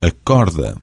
acorda.